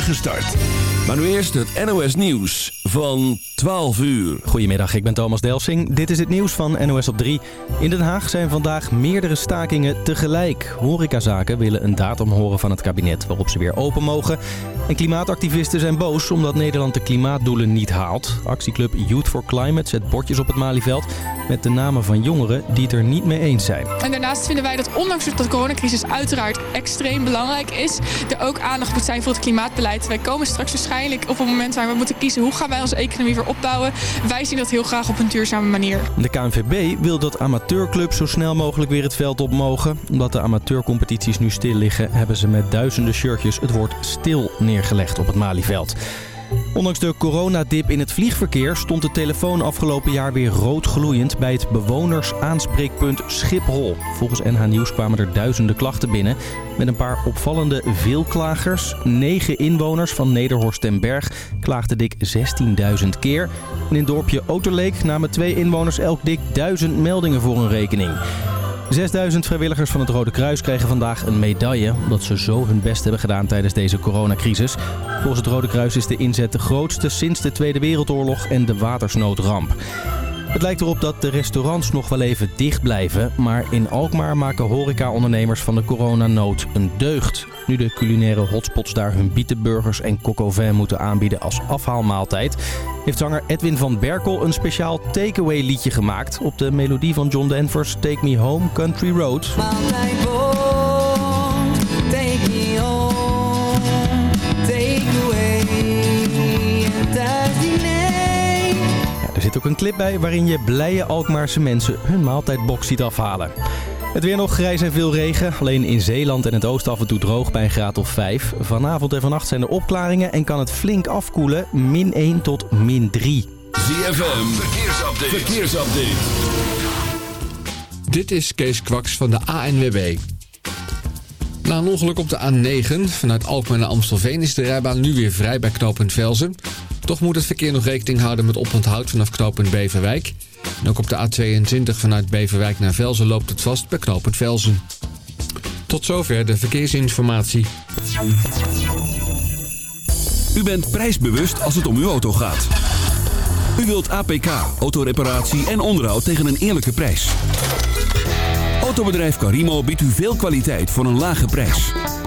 start. Maar nu eerst het NOS Nieuws van 12 uur. Goedemiddag, ik ben Thomas Delsing. Dit is het nieuws van NOS op 3. In Den Haag zijn vandaag meerdere stakingen tegelijk. Horecazaken willen een datum horen van het kabinet waarop ze weer open mogen. En klimaatactivisten zijn boos omdat Nederland de klimaatdoelen niet haalt. Actieclub Youth for Climate zet bordjes op het Malieveld met de namen van jongeren die het er niet mee eens zijn. En daarnaast vinden wij dat ondanks dat de coronacrisis uiteraard extreem belangrijk is, er ook aandacht moet zijn voor het klimaatbeleid. Wij komen straks waarschijnlijk op een moment waar we moeten kiezen hoe gaan wij onze economie weer opbouwen. Wij zien dat heel graag op een duurzame manier. De KNVB wil dat amateurclubs zo snel mogelijk weer het veld op mogen. Omdat de amateurcompetities nu stil liggen, hebben ze met duizenden shirtjes het woord stil neergelegd op het Malieveld. Ondanks de coronadip in het vliegverkeer stond de telefoon afgelopen jaar weer rood gloeiend bij het bewonersaanspreekpunt Schiphol. Volgens NH Nieuws kwamen er duizenden klachten binnen met een paar opvallende veelklagers. Negen inwoners van Nederhorst en Berg klaagden dik 16.000 keer. En in het dorpje Oterleek namen twee inwoners elk dik 1000 meldingen voor hun rekening. 6000 vrijwilligers van het Rode Kruis kregen vandaag een medaille... omdat ze zo hun best hebben gedaan tijdens deze coronacrisis. Volgens het Rode Kruis is de inzet de grootste sinds de Tweede Wereldoorlog en de watersnoodramp. Het lijkt erop dat de restaurants nog wel even dicht blijven... maar in Alkmaar maken horecaondernemers van de coronanood een deugd. Nu de culinaire hotspots daar hun bietenburgers en coq moeten aanbieden als afhaalmaaltijd... heeft zanger Edwin van Berkel een speciaal takeaway liedje gemaakt... op de melodie van John Denver's Take Me Home Country Road. Zit ook een clip bij waarin je blije Alkmaarse mensen hun maaltijdbox ziet afhalen. Het weer nog grijs en veel regen. Alleen in Zeeland en het oosten af en toe droog bij een graad of 5. Vanavond en vannacht zijn er opklaringen en kan het flink afkoelen. Min 1 tot min 3. ZFM, verkeersupdate. verkeersupdate. Dit is Kees Kwaks van de ANWB. Na een ongeluk op de A9 vanuit Alkmaar naar Amstelveen is de rijbaan nu weer vrij bij knooppunt Velzen. Toch moet het verkeer nog rekening houden met oponthoud vanaf knooppunt Beverwijk. En ook op de A22 vanuit Beverwijk naar Velzen loopt het vast bij knooppunt Velzen. Tot zover de verkeersinformatie. U bent prijsbewust als het om uw auto gaat. U wilt APK, autoreparatie en onderhoud tegen een eerlijke prijs. Autobedrijf Carimo biedt u veel kwaliteit voor een lage prijs.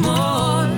more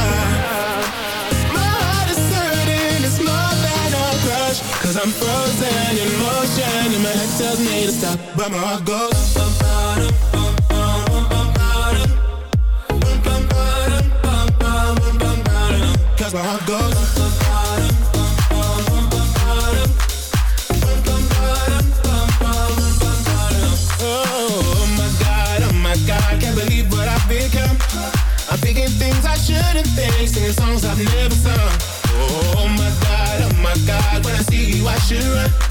tells me to stop, Oh my God, oh my God Can't believe what I've I'm thinking things I shouldn't think Singing songs I've never sung. Oh my God, oh my God When I see you I should run.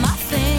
my thing.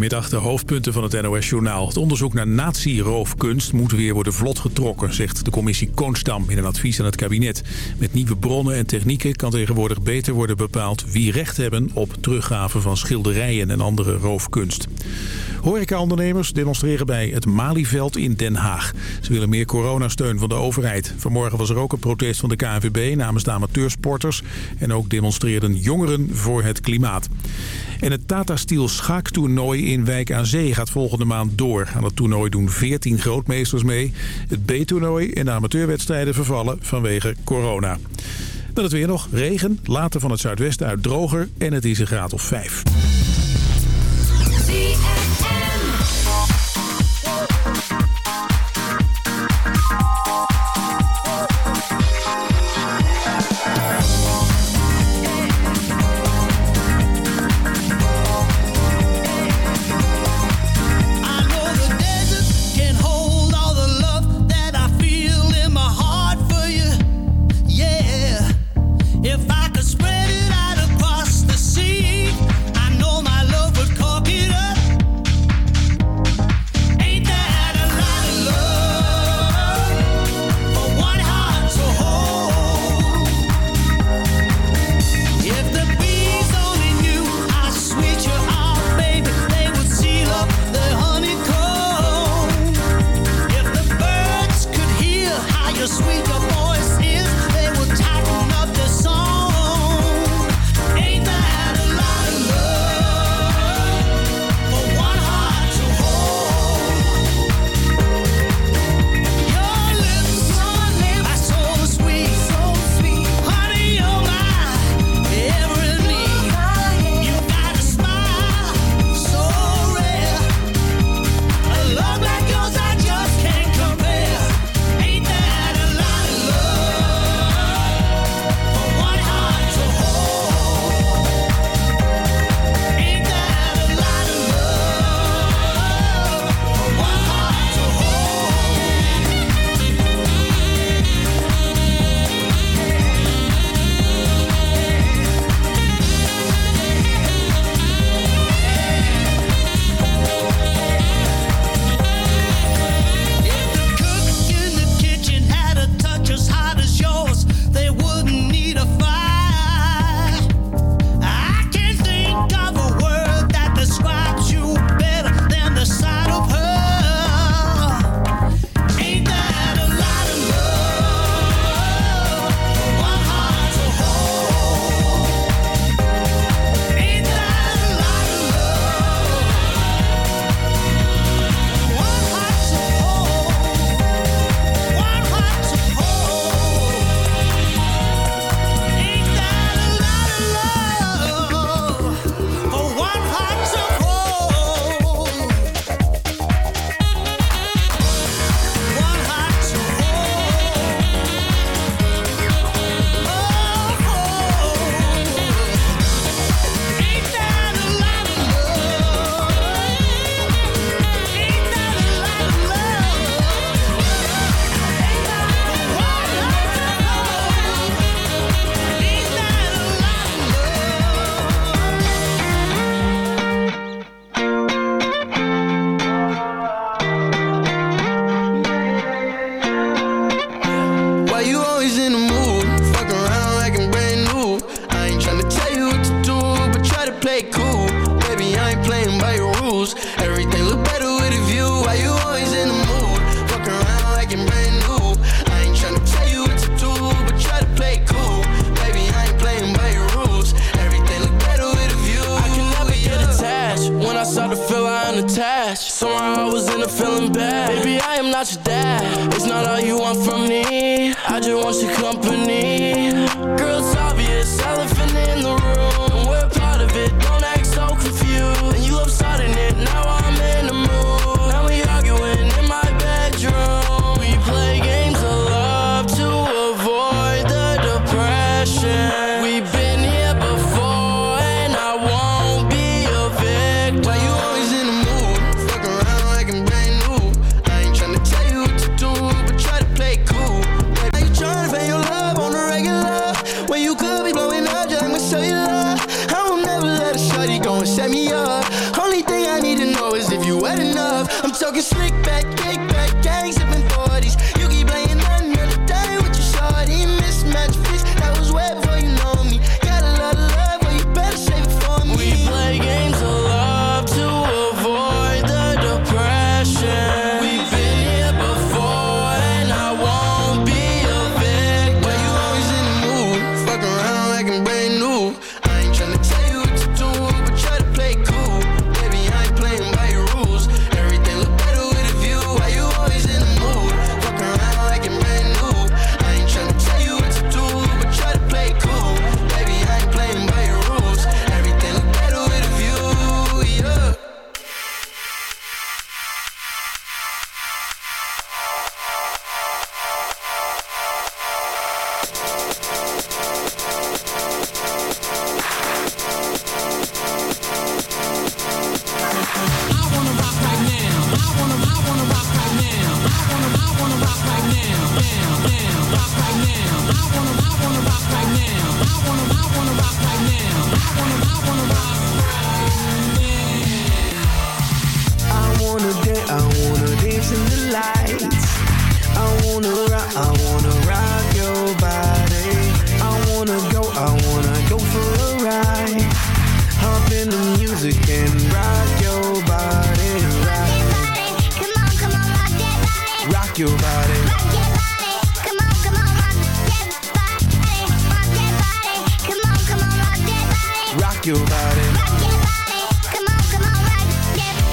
Goedemiddag, de hoofdpunten van het NOS-journaal. Het onderzoek naar nazi-roofkunst moet weer worden vlot getrokken... zegt de commissie Koonstam in een advies aan het kabinet. Met nieuwe bronnen en technieken kan tegenwoordig beter worden bepaald... wie recht hebben op teruggave van schilderijen en andere roofkunst. Horeca-ondernemers demonstreren bij het Malieveld in Den Haag. Ze willen meer coronasteun van de overheid. Vanmorgen was er ook een protest van de KNVB namens de amateursporters... en ook demonstreerden jongeren voor het klimaat. En het Tata Steel schaaktoernooi in Wijk aan Zee gaat volgende maand door. Aan het toernooi doen 14 grootmeesters mee. Het B-toernooi en de amateurwedstrijden vervallen vanwege corona. Dan het weer nog regen, later van het zuidwesten uit droger en het is een graad of 5.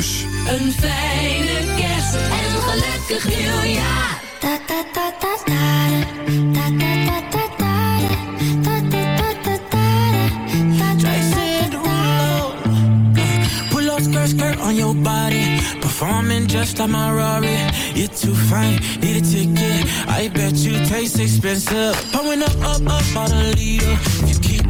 Thuis. Een fijne kerst en een gelukkig nieuwjaar. Ta ta ta ta ta ta ta ta ta ta Jason Derulo. Pull up skirt, skirt on your body. Performing just like my Rari. You're too fine, need a ticket. I bet you taste expensive. Pouring up, up, up, out a leader. You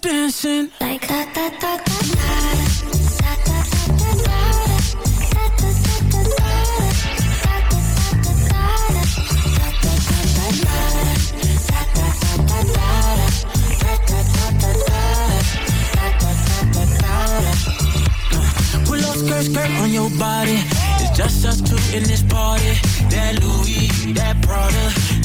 Dancing. Like that, that, that, that, Pull up skirt, skirt on your body. It's just us two in this party. That Louis, that Prada,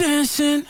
Dancing.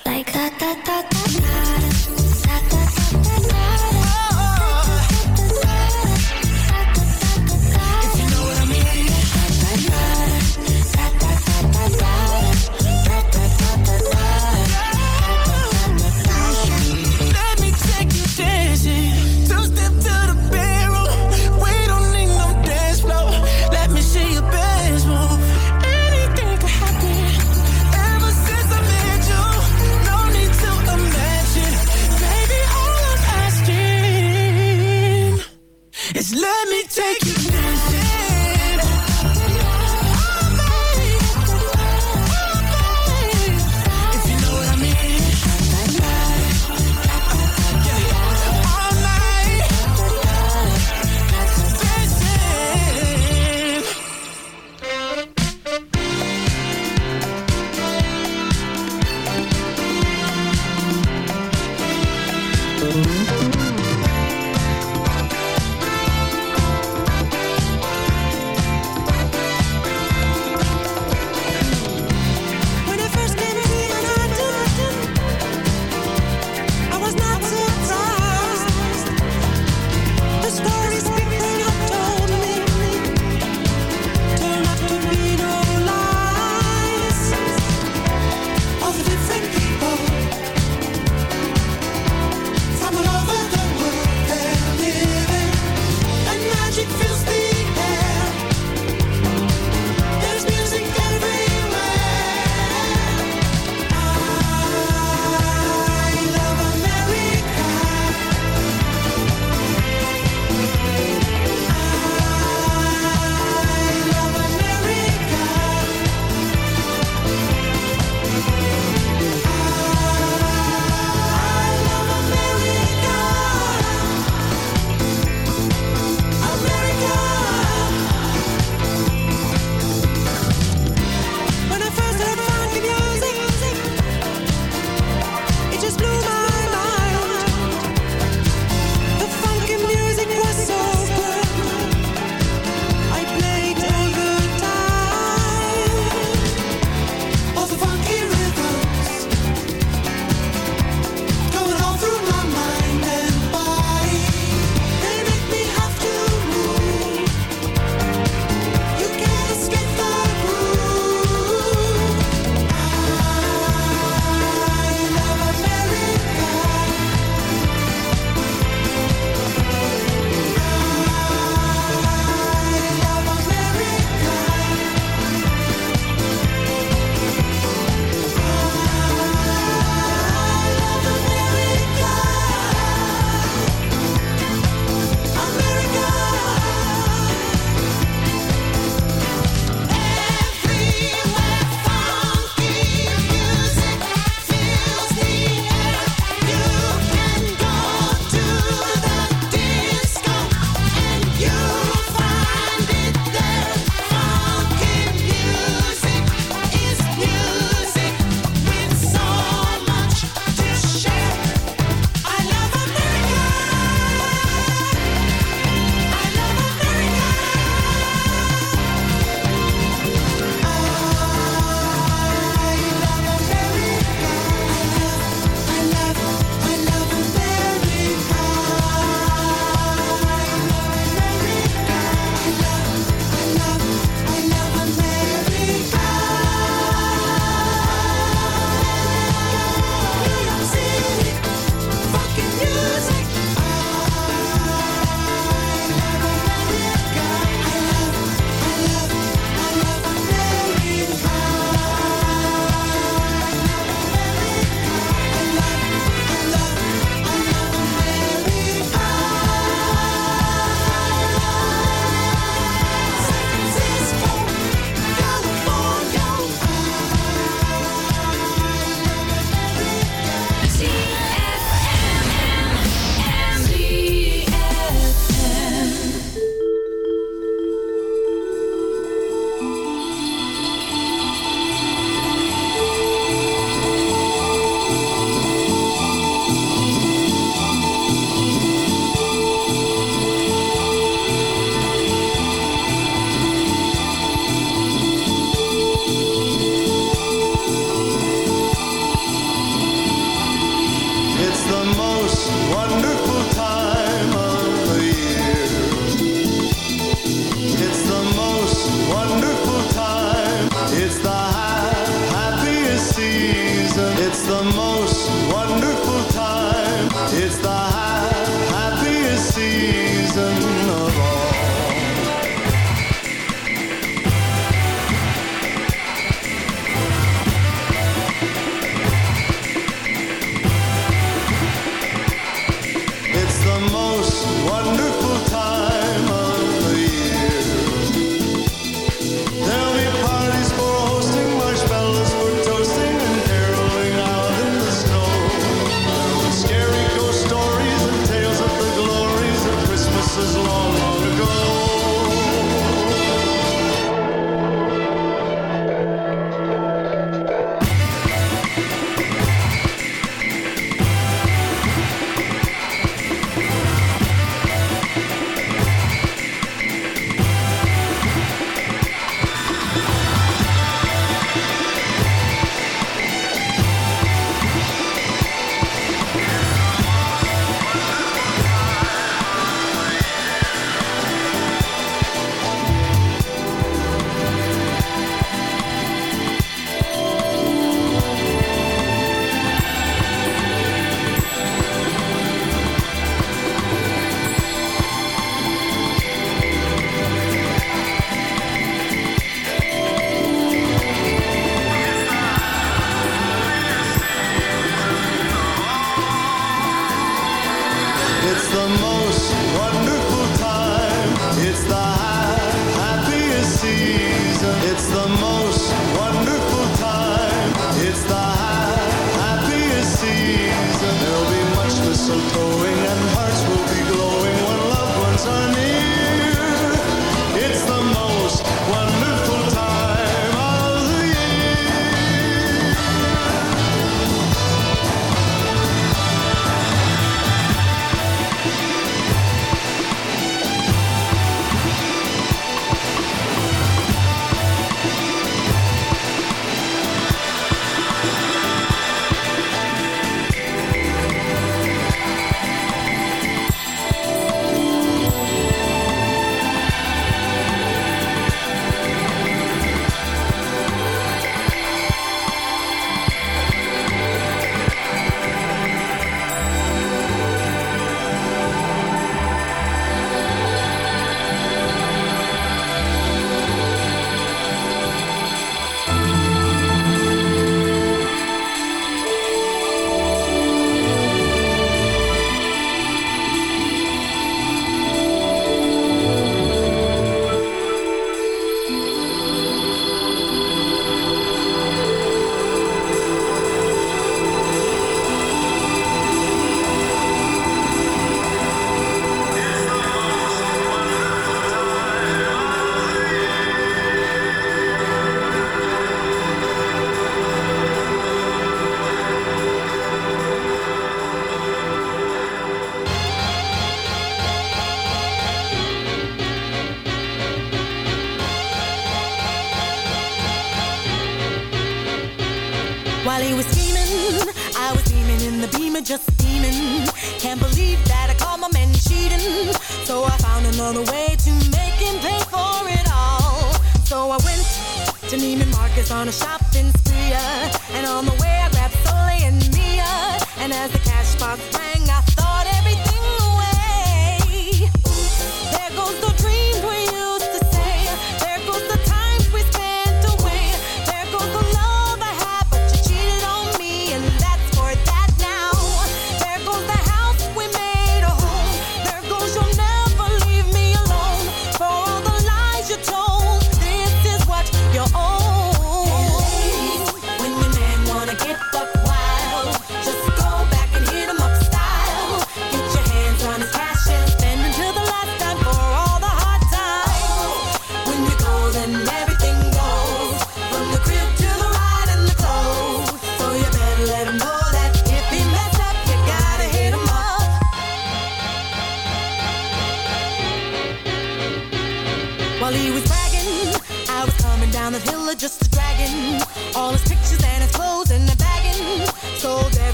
bang, bang.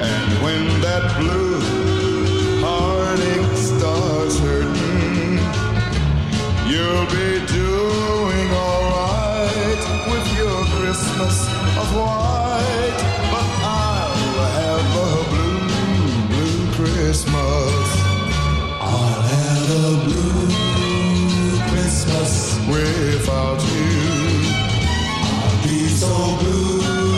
And when that blue heartache starts hurting, you'll be doing alright with your Christmas of white. But I'll have a blue, blue Christmas. I'll have a blue Christmas without you. I'll be so blue.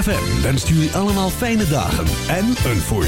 ZFM wenst jullie allemaal fijne dagen en een voorspoedig